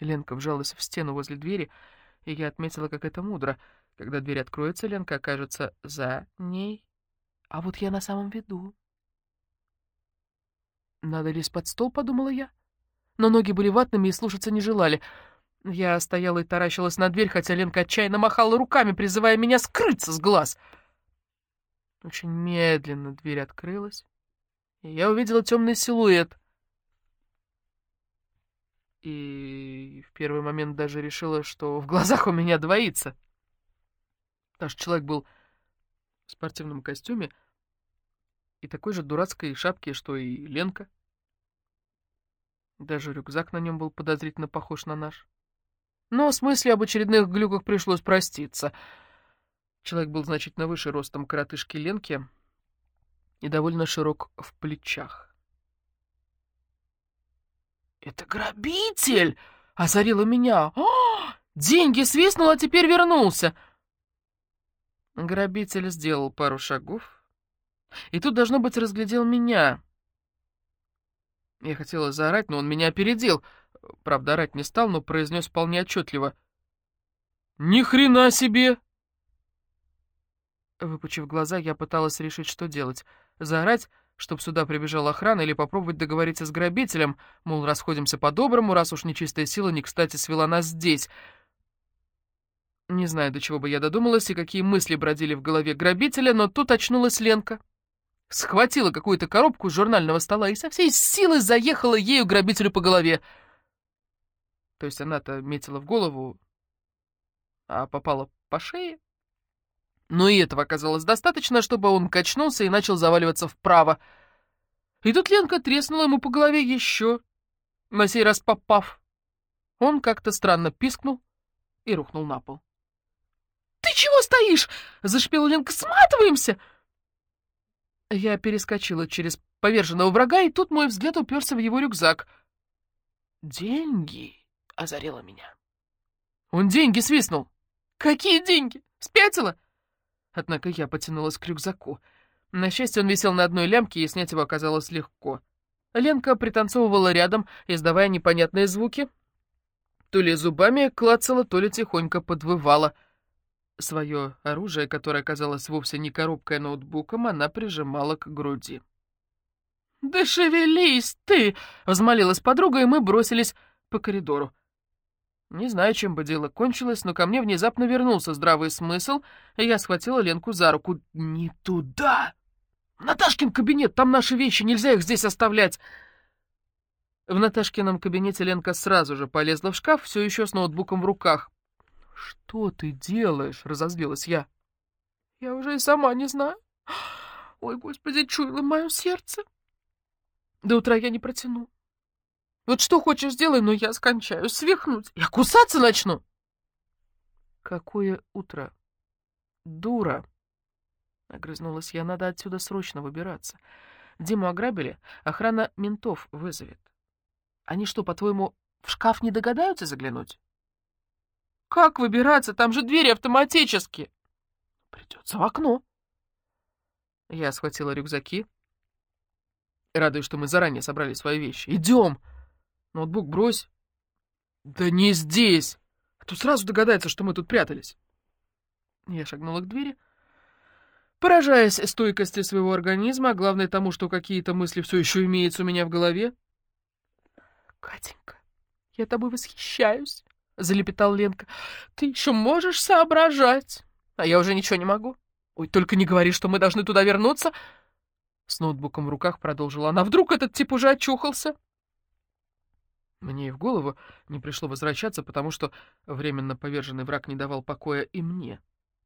Ленка вжалась в стену возле двери, и я отметила, как это мудро. Когда дверь откроется, Ленка окажется за ней, а вот я на самом виду. «Надо лезть под стол», — подумала я. Но ноги были ватными и слушаться не желали. Я стояла и таращилась на дверь, хотя Ленка отчаянно махала руками, призывая меня скрыться с глаз. Очень медленно дверь открылась, и я увидела темный силуэт. И в первый момент даже решила, что в глазах у меня двоится. Наш человек был в спортивном костюме и такой же дурацкой шапке, что и Ленка. Даже рюкзак на нем был подозрительно похож на наш. Но с мыслью об очередных глюках пришлось проститься. Человек был значительно выше ростом коротышки Ленки и довольно широк в плечах. «Это грабитель!» — озарило меня. «О, деньги свистнул, а теперь вернулся!» Грабитель сделал пару шагов, и тут, должно быть, разглядел меня. Я хотела заорать, но он меня опередил. Правда, орать не стал, но произнес вполне отчетливо. «Ни хрена себе!» Выпучив глаза, я пыталась решить, что делать. Заорать, чтоб сюда прибежала охрана, или попробовать договориться с грабителем, мол, расходимся по-доброму, раз уж нечистая сила не кстати свела нас здесь — не знаю, до чего бы я додумалась и какие мысли бродили в голове грабителя, но тут очнулась Ленка. Схватила какую-то коробку с журнального стола и со всей силы заехала ею грабителю по голове. То есть она-то метила в голову, а попала по шее. Но и этого оказалось достаточно, чтобы он качнулся и начал заваливаться вправо. И тут Ленка треснула ему по голове еще, на сей раз попав. Он как-то странно пискнул и рухнул на пол. «Ты чего стоишь?» — зашипела Ленка. «Сматываемся!» Я перескочила через поверженного врага, и тут мой взгляд уперся в его рюкзак. «Деньги!» — озарило меня. Он деньги свистнул. «Какие деньги? Спятила?» Однако я потянулась к рюкзаку. На счастье, он висел на одной лямке, и снять его оказалось легко. Ленка пританцовывала рядом, издавая непонятные звуки. То ли зубами клацала, то ли тихонько подвывала — Свое оружие, которое оказалось вовсе не коробкой, а ноутбуком, она прижимала к груди. «Да шевелись ты!» — взмолилась подруга, и мы бросились по коридору. Не знаю, чем бы дело кончилось, но ко мне внезапно вернулся здравый смысл, и я схватила Ленку за руку. «Не туда! Наташкин кабинет, там наши вещи, нельзя их здесь оставлять!» В Наташкином кабинете Ленка сразу же полезла в шкаф, все еще с ноутбуком в руках. «Что ты делаешь?» — разозлилась я. «Я уже и сама не знаю. Ой, господи, чуяло мое сердце. До утра я не протяну. Вот что хочешь сделай, но я скончаюсь, свихнуть. Я кусаться начну!» «Какое утро? Дура!» — огрызнулась я. «Надо отсюда срочно выбираться. Диму ограбили, охрана ментов вызовет. Они что, по-твоему, в шкаф не догадаются заглянуть?» Как выбираться? Там же двери автоматические. Придется в окно. Я схватила рюкзаки. Радуюсь, что мы заранее собрали свои вещи. Идем. Ноутбук брось. Да не здесь. А то сразу догадается, что мы тут прятались. Я шагнула к двери, поражаясь стойкости своего организма, а главное тому, что какие-то мысли все еще имеются у меня в голове. «Катенька, я тобой восхищаюсь!» — залепетал Ленка. «Ты еще можешь соображать, а я уже ничего не могу. Ой, только не говори, что мы должны туда вернуться!» С ноутбуком в руках продолжила она. «Вдруг этот тип уже очухался?» Мне и в голову не пришло возвращаться, потому что временно поверженный враг не давал покоя и мне.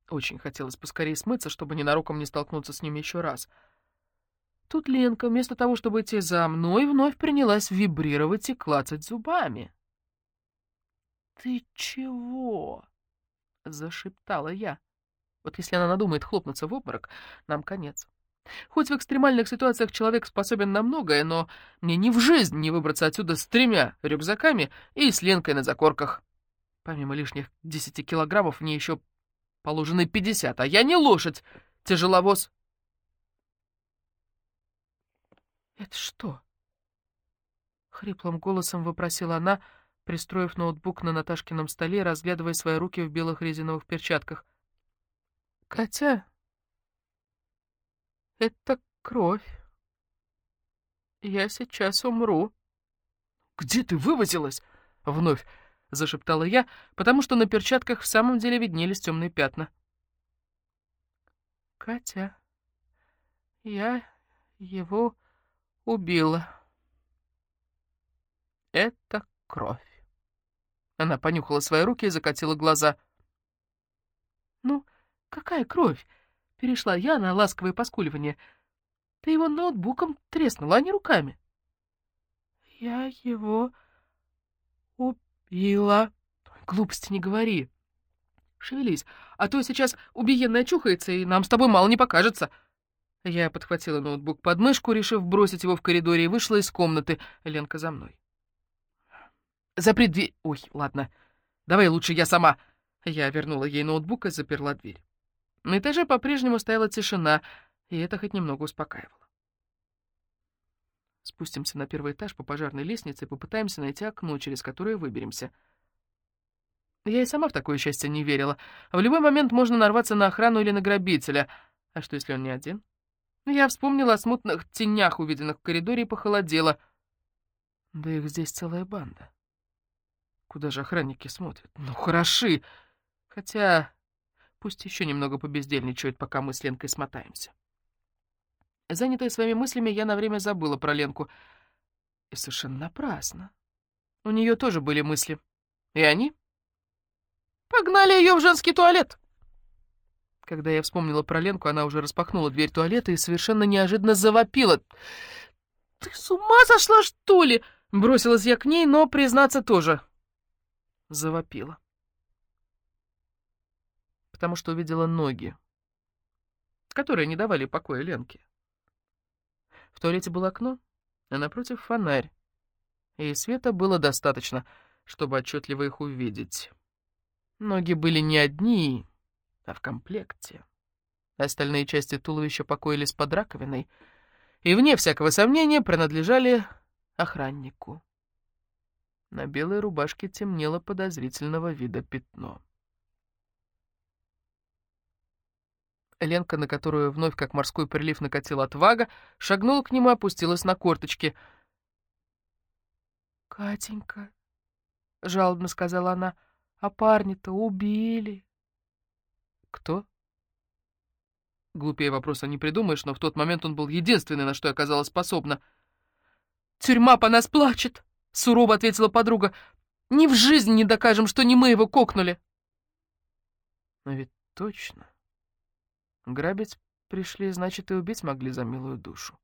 Очень хотелось поскорее смыться, чтобы ненароком не столкнуться с ним еще раз. Тут Ленка, вместо того, чтобы идти за мной, вновь принялась вибрировать и клацать зубами. «Ты чего?» — зашептала я. Вот если она надумает хлопнуться в обморок, нам конец. Хоть в экстремальных ситуациях человек способен на многое, но мне ни в жизнь не выбраться отсюда с тремя рюкзаками и с Ленкой на закорках. Помимо лишних десяти килограммов мне еще положены пятьдесят, а я не лошадь, тяжеловоз. «Это что?» — хриплым голосом вопросила она, — пристроив ноутбук на Наташкином столе, разглядывая свои руки в белых резиновых перчатках. «Катя, это кровь. Я сейчас умру». «Где ты вывозилась?» — вновь зашептала я, потому что на перчатках в самом деле виднелись темные пятна. «Катя, я его убила. Это кровь». Она понюхала свои руки и закатила глаза. «Ну, какая кровь?» — перешла я на ласковое поскуливание. «Ты его ноутбуком треснула, а не руками». «Я его убила». «Глупости не говори. Шевелись, а то сейчас убиенная чухается, и нам с тобой мало не покажется». Я подхватила ноутбук под мышку, решив бросить его в коридоре, и вышла из комнаты. Ленка за мной. «Запри дверь...» «Ой, ладно. Давай лучше я сама». Я вернула ей ноутбук и заперла дверь. На этаже по-прежнему стояла тишина, и это хоть немного успокаивало. Спустимся на первый этаж по пожарной лестнице и попытаемся найти окно, через которое выберемся. Я и сама в такое счастье не верила. В любой момент можно нарваться на охрану или на грабителя. А что, если он не один? Я вспомнила о смутных тенях, увиденных в коридоре, и похолодела. Да их здесь целая банда. Куда же охранники смотрят? Ну, хороши. Хотя пусть еще немного побездельничают, пока мы с Ленкой смотаемся. Занятая своими мыслями, я на время забыла про Ленку. И совершенно напрасно. У нее тоже были мысли. И они погнали ее в женский туалет. Когда я вспомнила про Ленку, она уже распахнула дверь туалета и совершенно неожиданно завопила. «Ты с ума сошла, что ли?» Бросилась я к ней, но, признаться, тоже завопила. Потому что увидела ноги, которые не давали покоя Ленке. В туалете было окно, а напротив фонарь, и света было достаточно, чтобы отчетливо их увидеть. Ноги были не одни, а в комплекте. Остальные части туловища покоились под раковиной и, вне всякого сомнения, принадлежали охраннику. На белой рубашке темнело подозрительного вида пятно. Ленка, на которую вновь как морской прилив накатил отвага, шагнула к нему и опустилась на корточки. «Катенька», — жалобно сказала она, — «а парня-то убили». «Кто?» Глупее вопроса не придумаешь, но в тот момент он был единственный, на что я оказалась способна. «Тюрьма по нас плачет!» — сурово ответила подруга. «Ни в жизни не докажем, что не мы его кокнули!» «Но ведь точно. Грабить пришли, значит, и убить могли за милую душу».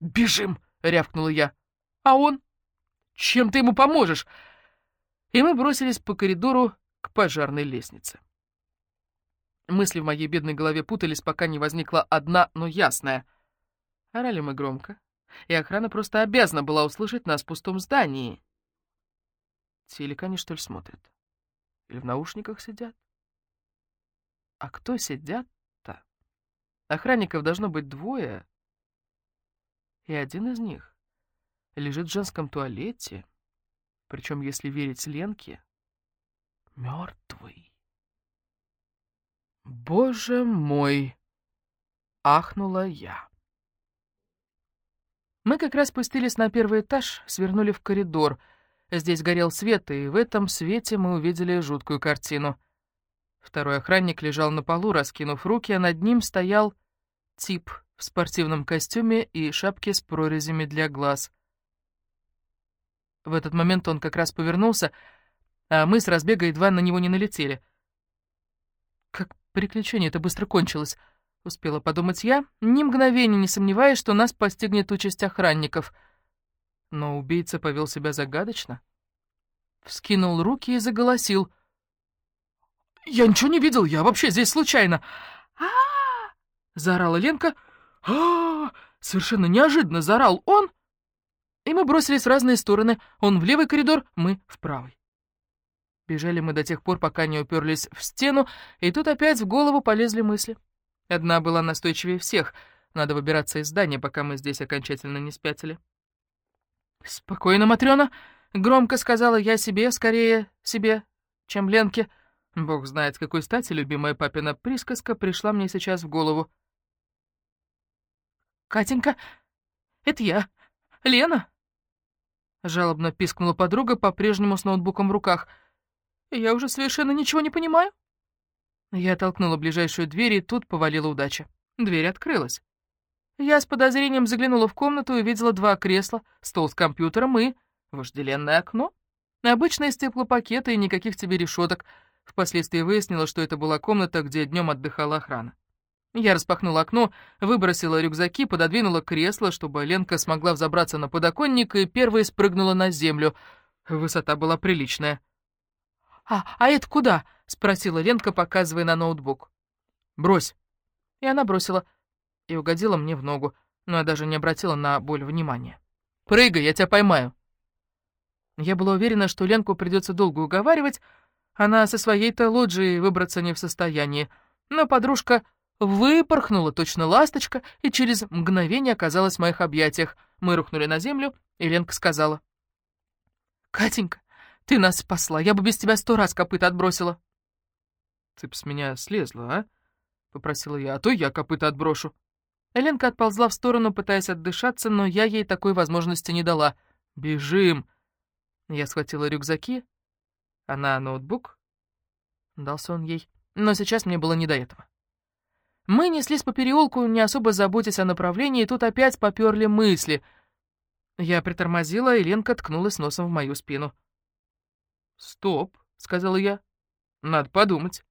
«Бежим!» — рявкнула я. «А он? Чем ты ему поможешь?» И мы бросились по коридору к пожарной лестнице. Мысли в моей бедной голове путались, пока не возникла одна, но ясная. Орали мы громко, и охрана просто обязана была услышать нас в пустом здании. Телек они, что ли, смотрят? Или в наушниках сидят? А кто сидят-то? Охранников должно быть двое, и один из них лежит в женском туалете, причем, если верить Ленке, мертвый. «Боже мой!» — ахнула я. Мы как раз спустились на первый этаж, свернули в коридор. Здесь горел свет, и в этом свете мы увидели жуткую картину. Второй охранник лежал на полу, раскинув руки, а над ним стоял тип в спортивном костюме и шапке с прорезями для глаз. В этот момент он как раз повернулся, а мы с разбега едва на него не налетели. Как приключение это быстро кончилось — Успела подумать я, ни мгновения не сомневаясь, что нас постигнет участь охранников. Но убийца повел себя загадочно. Вскинул руки и заголосил. «Я ничего не видел, я вообще здесь случайно!» а, заорала Ленка. -а Совершенно неожиданно заорал он, и мы бросились в разные стороны. Он в левый коридор, мы в правый. Бежали мы до тех пор, пока не уперлись в стену, и тут опять в голову полезли мысли. Одна была настойчивее всех. Надо выбираться из здания, пока мы здесь окончательно не спятили. «Спокойно, Матрёна!» — Громко сказала я себе, скорее себе, чем Ленке. Бог знает, с какой стати любимая папина присказка пришла мне сейчас в голову. «Катенька, это я, Лена!» Жалобно пискнула подруга, по-прежнему с ноутбуком в руках. «Я уже совершенно ничего не понимаю». Я толкнула ближайшую дверь, и тут повалила удача. Дверь открылась. Я с подозрением заглянула в комнату и увидела два кресла, стол с компьютером и вожделенное окно. Обычные стеклопакеты и никаких тебе решеток. Впоследствии выяснила, что это была комната, где днем отдыхала охрана. Я распахнула окно, выбросила рюкзаки, пододвинула кресло, чтобы Ленка смогла взобраться на подоконник и первой спрыгнула на землю. Высота была приличная. «А, а это куда?» — спросила Ленка, показывая на ноутбук. «Брось». И она бросила и угодила мне в ногу, но я даже не обратила на боль внимания. «Прыгай, я тебя поймаю!» Я была уверена, что Ленку придется долго уговаривать, она со своей-то лоджией выбраться не в состоянии, но подружка выпорхнула точно ласточка и через мгновение оказалась в моих объятиях. Мы рухнули на землю, и Ленка сказала. «Катенька, ты нас спасла, я бы без тебя сто раз копыта отбросила». «Ты б с меня слезла, а?» — попросила я, — «а то я копыта отброшу». Ленка отползла в сторону, пытаясь отдышаться, но я ей такой возможности не дала. «Бежим!» Я схватила рюкзаки, она ноутбук. Дался он ей, но сейчас мне было не до этого. Мы неслись по переулку, не особо заботясь о направлении, и тут опять поперли мысли. Я притормозила, и Ленка ткнулась носом в мою спину. «Стоп», — сказала я. «Надо подумать».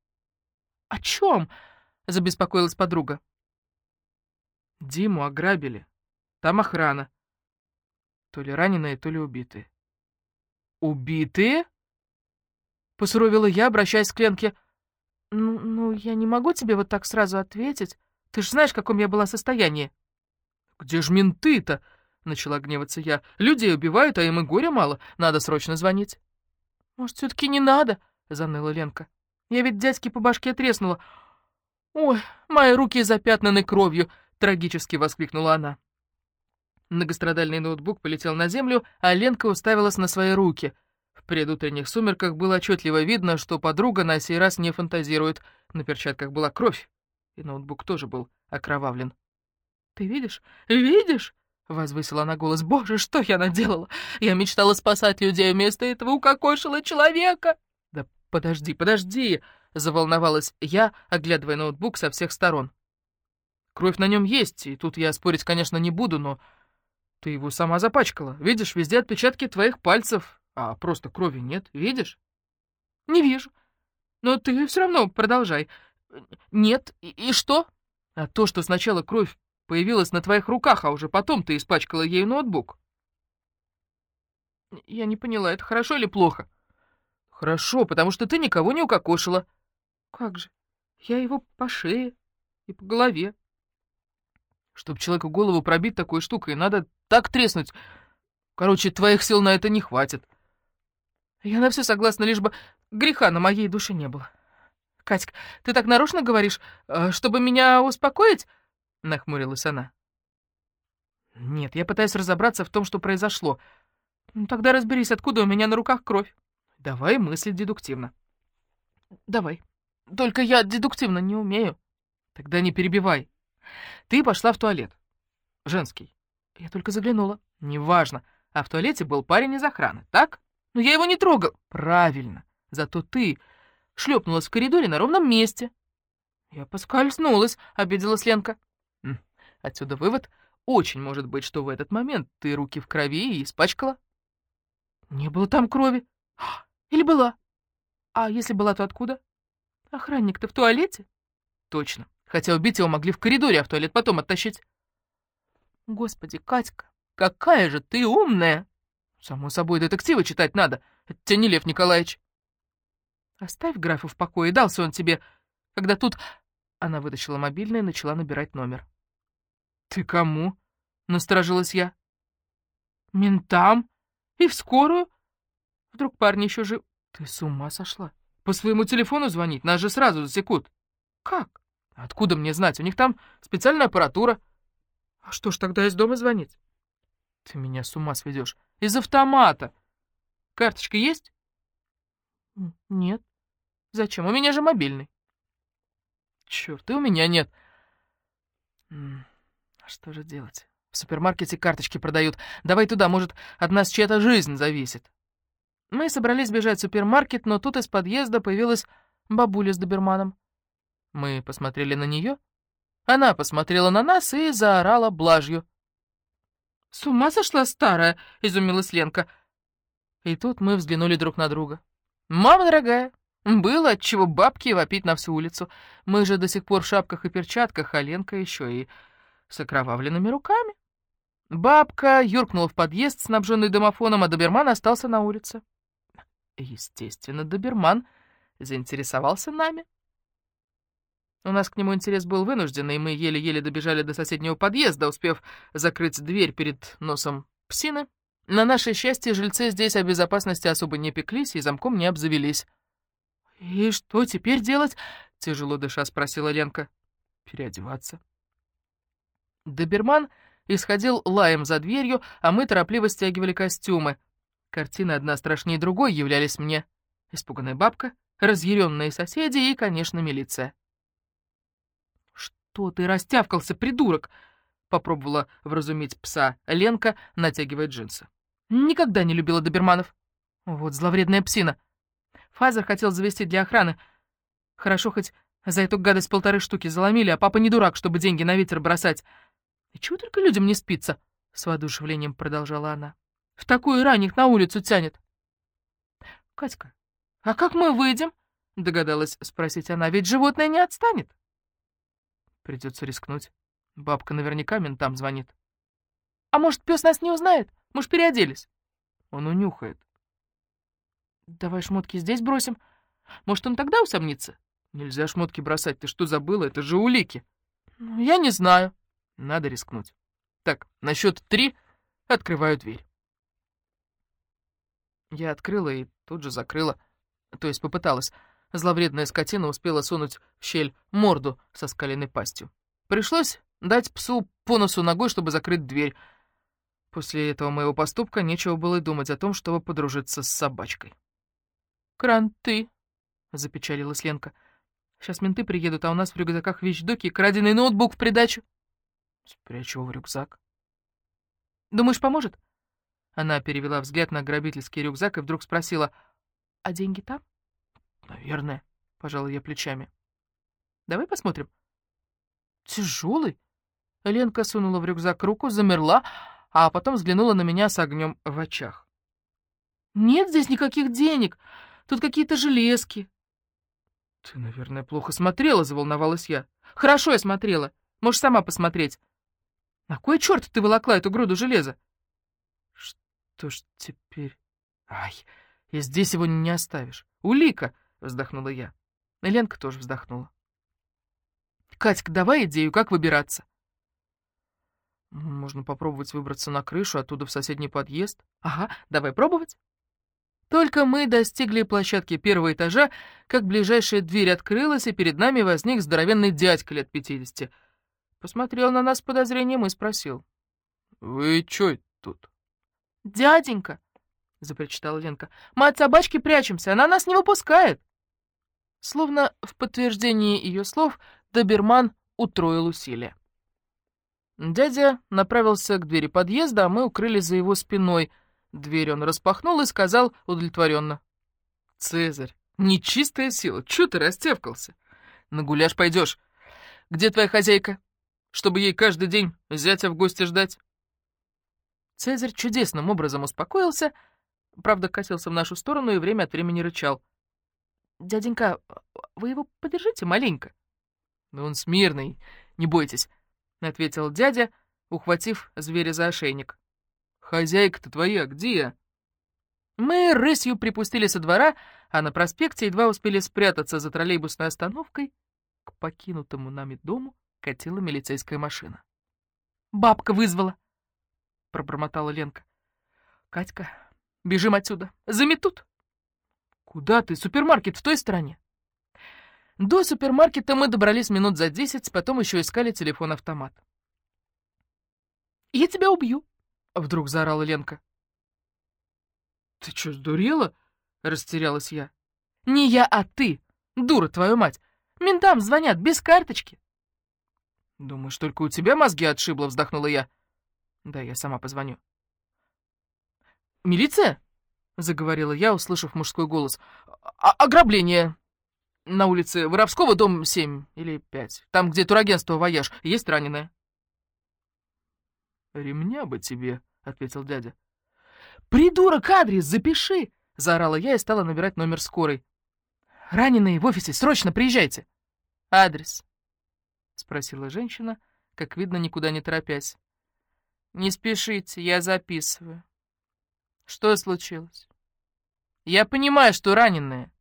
«О чем?» — забеспокоилась подруга. Диму ограбили. Там охрана. То ли раненые, то ли убитые. «Убитые?» — посуровила я, обращаясь к Ленке. «Ну, ну, я не могу тебе вот так сразу ответить. Ты же знаешь, в каком я была состоянии». «Где ж менты-то?» — начала гневаться я. «Людей убивают, а им и горя мало. Надо срочно звонить». «Может, все таки не надо?» — заныла Ленка. «Я ведь дядьке по башке треснула. Ой, мои руки запятнаны кровью!» — трагически воскликнула она. Многострадальный ноутбук полетел на землю, а Ленка уставилась на свои руки. В предутренних сумерках было отчетливо видно, что подруга на сей раз не фантазирует. На перчатках была кровь, и ноутбук тоже был окровавлен. «Ты видишь? Видишь?» — возвысила она голос. «Боже, что я наделала? Я мечтала спасать людей, вместо этого укокошила человека!» «Да подожди, подожди!» — заволновалась я, оглядывая ноутбук со всех сторон. «Кровь на нем есть, и тут я спорить, конечно, не буду, но ты его сама запачкала. Видишь, везде отпечатки твоих пальцев, а просто крови нет. Видишь? Не вижу. Но ты все равно продолжай. Нет, и, и что? А то, что сначала кровь появилась на твоих руках, а уже потом ты испачкала ею ноутбук. Я не поняла, это хорошо или плохо? Хорошо, потому что ты никого не укокошила. Как же? Я его по шее и по голове. Чтоб человеку голову пробить такой штукой, надо так треснуть. Короче, твоих сил на это не хватит. Я на все согласна, лишь бы греха на моей душе не было. Катька, ты так нарочно говоришь, э, чтобы меня успокоить? Нахмурилась она. Нет, я пытаюсь разобраться в том, что произошло. Ну, тогда разберись, откуда у меня на руках кровь. Давай мыслить дедуктивно. Давай. Только я дедуктивно не умею. Тогда не перебивай. Ты пошла в туалет. Женский. Я только заглянула. Неважно. А в туалете был парень из охраны, так? Но я его не трогал. Правильно. Зато ты шлепнулась в коридоре на ровном месте. Я поскользнулась, обиделась Ленка. Отсюда вывод. Очень может быть, что в этот момент ты руки в крови и испачкала. Не было там крови. Или была? А если была, то откуда? Охранник-то в туалете? Точно. Хотя убить его могли в коридоре, а в туалет потом оттащить. Господи, Катька, какая же ты умная! Само собой, детективы читать надо. Это тебе не Лев Николаевич. Оставь графа в покое, дался он тебе, когда тут... Она вытащила мобильный и начала набирать номер. «Ты кому?» — насторожилась я. «Ментам? И в скорую? Вдруг парни еще жив...» «Ты с ума сошла? По своему телефону звонить? Нас же сразу засекут». «Как?» Откуда мне знать? У них там специальная аппаратура. А что ж тогда из дома звонить? Ты меня с ума сведешь. Из автомата. Карточка есть?» «Нет. Зачем? У меня же мобильный». «Чёрт, и у меня нет». «Что же делать? В супермаркете карточки продают. Давай туда, может, от нас чья-то жизнь зависит». Мы собрались бежать в супермаркет, но тут из подъезда появилась бабуля с доберманом. Мы посмотрели на нее. Она посмотрела на нас и заорала блажью. «С ума сошла старая!» — изумилась Ленка. И тут мы взглянули друг на друга. «Мама дорогая, было от чего бабки вопить на всю улицу. Мы же до сих пор в шапках и перчатках, а Ленка еще и с окровавленными руками». Бабка юркнула в подъезд, снабженный домофоном, а доберман остался на улице. Естественно, доберман заинтересовался нами. У нас к нему интерес был вынужденный, и мы еле-еле добежали до соседнего подъезда, успев закрыть дверь перед носом псины. На наше счастье, жильцы здесь о безопасности особо не пеклись и замком не обзавелись. «И что теперь делать?» — тяжело дыша спросила Ленка. «Переодеваться». Доберман исходил лаем за дверью, а мы торопливо стягивали костюмы. Картины одна страшнее другой являлись мне. Испуганная бабка, разъяренные соседи и, конечно, милиция. «Что ты растявкался, придурок?» — попробовала вразумить пса Ленка, натягивая джинсы. «Никогда не любила доберманов. Вот зловредная псина. Фазер хотел завести для охраны. Хорошо, хоть за эту гадость полторы штуки заломили, а папа не дурак, чтобы деньги на ветер бросать. И чего только людям не спится?» — с воодушевлением продолжала она. «В такую рань их на улицу тянет». «Катька, а как мы выйдем?» — догадалась спросить она. «Ведь животное не отстанет». Придется рискнуть. Бабка наверняка ментам звонит. А может, пес нас не узнает? Мы ж переоделись. Он унюхает. Давай шмотки здесь бросим. Может, он тогда усомнится? Нельзя шмотки бросать. Ты что забыла? Это же улики. Ну, я не знаю. Надо рискнуть. Так, на счет три открываю дверь. Я открыла и тут же закрыла. То есть попыталась. Зловредная скотина успела сунуть в щель морду со скаленной пастью. Пришлось дать псу по носу ногой, чтобы закрыть дверь. После этого моего поступка нечего было и думать о том, чтобы подружиться с собачкой. «Кранты!» — запечалилась Ленка. «Сейчас менты приедут, а у нас в рюкзаках вещдоки и краденый ноутбук в придачу». «Спрячу его в рюкзак». «Думаешь, поможет?» Она перевела взгляд на грабительский рюкзак и вдруг спросила, «А деньги там?» «Наверное», — пожала я плечами. «Давай посмотрим». «Тяжелый?» Ленка сунула в рюкзак руку, замерла, а потом взглянула на меня с огнем в очах. «Нет здесь никаких денег, тут какие-то железки». «Ты, наверное, плохо смотрела», — заволновалась я. «Хорошо я смотрела. Можешь сама посмотреть». «На кой черт ты волокла эту груду железа?» «Что ж теперь...» «Ай, и здесь его не оставишь. Улика!» Вздохнула я. И Ленка тоже вздохнула. «Катька, давай идею, как выбираться?» «Можно попробовать выбраться на крышу, оттуда в соседний подъезд». «Ага, давай пробовать». Только мы достигли площадки первого этажа, как ближайшая дверь открылась, и перед нами возник здоровенный дядька лет пятидесяти. Посмотрел на нас с подозрением и спросил. «Вы чё тут?» «Дяденька», — запричитала Ленка, — «мы от собачки прячемся, она нас не выпускает». Словно в подтверждении ее слов, доберман утроил усилия. Дядя направился к двери подъезда, а мы укрылись за его спиной. Дверь он распахнул и сказал удовлетворенно. «Цезарь, нечистая сила, чё ты растевкался? На гуляш пойдешь. Где твоя хозяйка? Чтобы ей каждый день зятя в гости ждать?» Цезарь чудесным образом успокоился, правда, косился в нашу сторону и время от времени рычал. «Дяденька, вы его подержите маленько». «Да он смирный, не бойтесь», — ответил дядя, ухватив зверя за ошейник. «Хозяйка-то твоя где?» Мы рысью припустили со двора, а на проспекте едва успели спрятаться за троллейбусной остановкой. К покинутому нами дому катила милицейская машина. «Бабка вызвала!» — пробормотала Ленка. «Катька, бежим отсюда, заметут!» «Куда ты? Супермаркет в той стороне». До супермаркета мы добрались минут за десять, потом еще искали телефон-автомат. «Я тебя убью!» — вдруг заорала Ленка. «Ты что, сдурела?» — растерялась я. «Не я, а ты! Дура, твою мать! Ментам звонят без карточки!» «Думаешь, только у тебя мозги отшибло?» — вздохнула я. «Дай я сама позвоню». «Милиция?» — заговорила я, услышав мужской голос. «А «Ограбление!» На улице Воровского, дом 7 или 5. Там, где турагентство «Вояж». Есть раненая. «Ремня бы тебе», — ответил дядя. «Придурок, адрес запиши!» — заорала я и стала набирать номер скорой. «Раненые в офисе, срочно приезжайте!» «Адрес?» — спросила женщина, как видно, никуда не торопясь. «Не спешите, я записываю. Что случилось?» «Я понимаю, что раненые.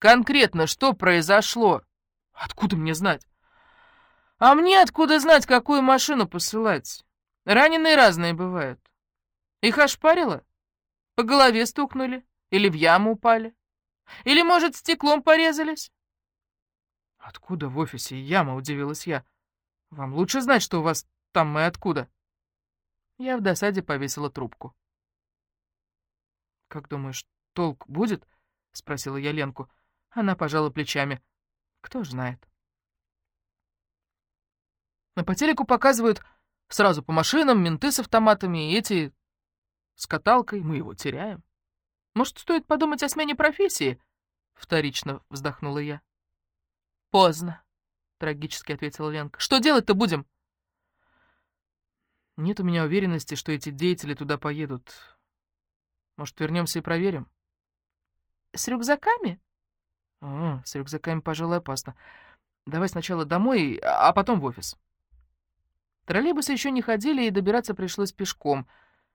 Конкретно что произошло?» «Откуда мне знать?» «А мне откуда знать, какую машину посылать? Раненые разные бывают. Их ошпарило? По голове стукнули? Или в яму упали? Или, может, стеклом порезались?» «Откуда в офисе яма?» — удивилась я. «Вам лучше знать, что у вас там и откуда». Я в досаде повесила трубку. «Как думаешь, толк будет?» — спросила я Ленку. Она пожала плечами. «Кто ж знает». А по телеку показывают сразу по машинам, менты с автоматами, и эти с каталкой, мы его теряем. Может, стоит подумать о смене профессии?» Вторично вздохнула я. «Поздно», — трагически ответила Ленка. «Что делать-то будем?» «Нет у меня уверенности, что эти деятели туда поедут. Может, вернемся и проверим?» «С рюкзаками?» «О, с рюкзаками, пожалуй, опасно. Давай сначала домой, а потом в офис». Троллейбусы еще не ходили, и добираться пришлось пешком.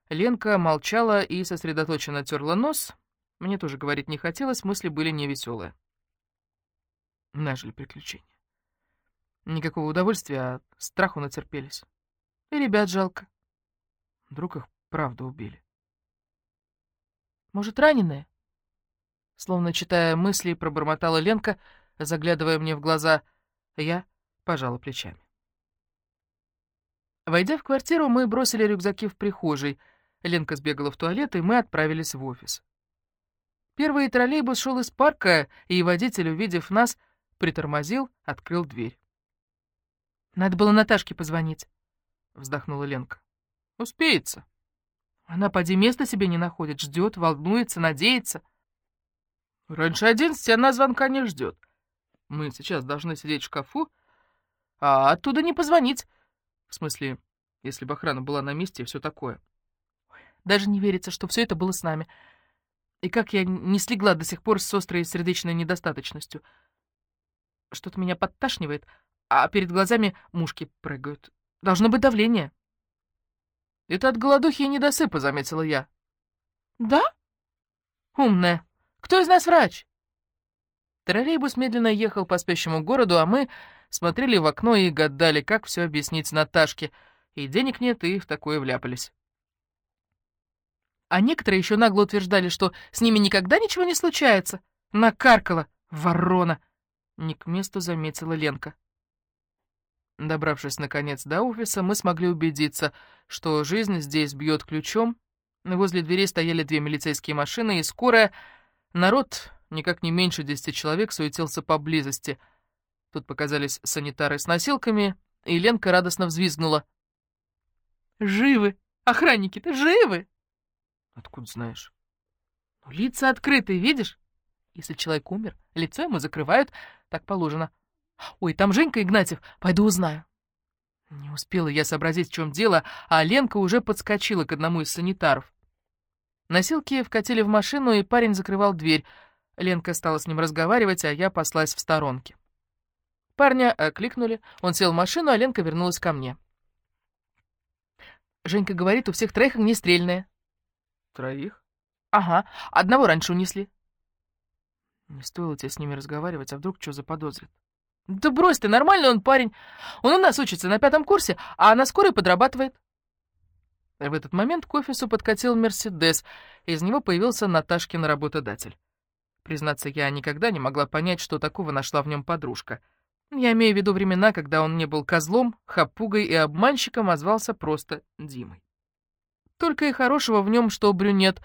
Ленка молчала и сосредоточенно терла нос. Мне тоже говорить не хотелось, мысли были невеселые. Нажили приключения. Никакого удовольствия, а страху натерпелись. И ребят жалко. Вдруг их правда убили. Может, раненые? Словно читая мысли, пробормотала Ленка, заглядывая мне в глаза. Я пожала плечами. Войдя в квартиру, мы бросили рюкзаки в прихожей. Ленка сбегала в туалет, и мы отправились в офис. Первый троллейбус шел из парка, и водитель, увидев нас, притормозил, открыл дверь. «Надо было Наташке позвонить», — вздохнула Ленка. «Успеется». Она поди места себе не находит, ждет, волнуется, надеется. Раньше одиннадцати она звонка не ждет. Мы сейчас должны сидеть в шкафу, а оттуда не позвонить. В смысле, если бы охрана была на месте и все такое. Даже не верится, что все это было с нами. И как я не слегла до сих пор с острой сердечной недостаточностью. Что-то меня подташнивает, а перед глазами мушки прыгают. Должно быть давление. Это от голодухи и недосыпа, заметила я. Да? Умная. Кто из нас врач? Троллейбус медленно ехал по спящему городу, а мы смотрели в окно и гадали, как все объяснить Наташке. И денег нет, и в такое вляпались. А некоторые еще нагло утверждали, что с ними никогда ничего не случается. Накаркала, ворона. Не к месту заметила Ленка. Добравшись, наконец, до офиса, мы смогли убедиться, что жизнь здесь бьет ключом. Возле дверей стояли две милицейские машины, и скорая народ, никак не меньше десяти человек, суетился поблизости. Тут показались санитары с носилками, и Ленка радостно взвизгнула. «Живы! Охранники-то живы!» «Откуда знаешь?» «Ну, лица открытые, видишь? Если человек умер, лицо ему закрывают, так положено. Ой, там Женька Игнатьев, пойду узнаю». Не успела я сообразить, в чем дело, а Ленка уже подскочила к одному из санитаров. Носилки вкатили в машину, и парень закрывал дверь. Ленка стала с ним разговаривать, а я послась в сторонке. Парня окликнули, он сел в машину, а Ленка вернулась ко мне. Женька говорит, у всех троих огнестрельные. Троих? Ага, одного раньше унесли. Не стоило тебе с ними разговаривать, а вдруг что заподозрит? Да брось ты, нормальный он парень. Он у нас учится на пятом курсе, а на скорой подрабатывает. В этот момент к офису подкатил Мерседес, из него появился Наташкин работодатель. Признаться, я никогда не могла понять, что такого нашла в нем подружка. Я имею в виду времена, когда он не был козлом, хапугой и обманщиком, а звался просто Димой. Только и хорошего в нем, что брюнет.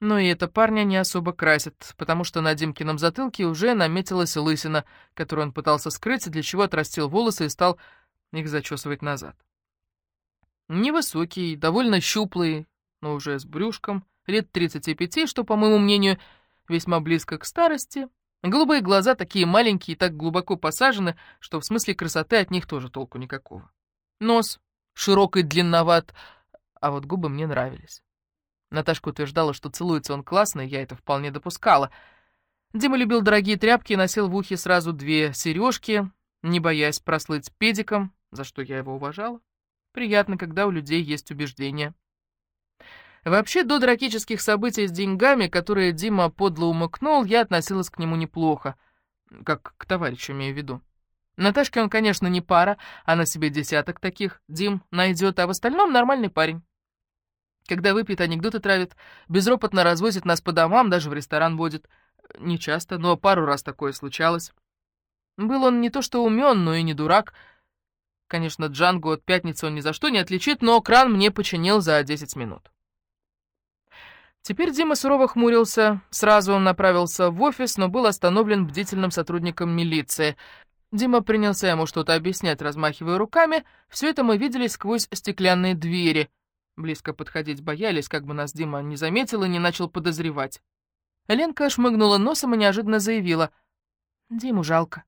Но и это парня не особо красит, потому что на Димкином затылке уже наметилась лысина, которую он пытался скрыть, для чего отрастил волосы и стал их зачесывать назад. Невысокий, довольно щуплый, но уже с брюшком, лет 35, что, по моему мнению, весьма близко к старости. Голубые глаза такие маленькие и так глубоко посажены, что в смысле красоты от них тоже толку никакого. Нос широкий, длинноват, а вот губы мне нравились. Наташка утверждала, что целуется он классно, я это вполне допускала. Дима любил дорогие тряпки и носил в ухе сразу две сережки, не боясь прослыть педиком, за что я его уважала. Приятно, когда у людей есть убеждения. Вообще, до дракических событий с деньгами, которые Дима подло умыкнул, я относилась к нему неплохо. Как к товарищу, имею в виду. Наташке он, конечно, не пара, она себе десяток таких Дим найдет, а в остальном нормальный парень. Когда выпьет, анекдоты травит, безропотно развозит нас по домам, даже в ресторан водит. Не часто, но пару раз такое случалось. Был он не то что умен, но и не дурак. Конечно, Джангу от пятницы он ни за что не отличит, но кран мне починил за 10 минут. Теперь Дима сурово хмурился. Сразу он направился в офис, но был остановлен бдительным сотрудником милиции. Дима принялся ему что-то объяснять, размахивая руками. Все это мы видели сквозь стеклянные двери. Близко подходить боялись, как бы нас Дима не заметил и не начал подозревать. Ленка шмыгнула носом и неожиданно заявила. «Диму жалко».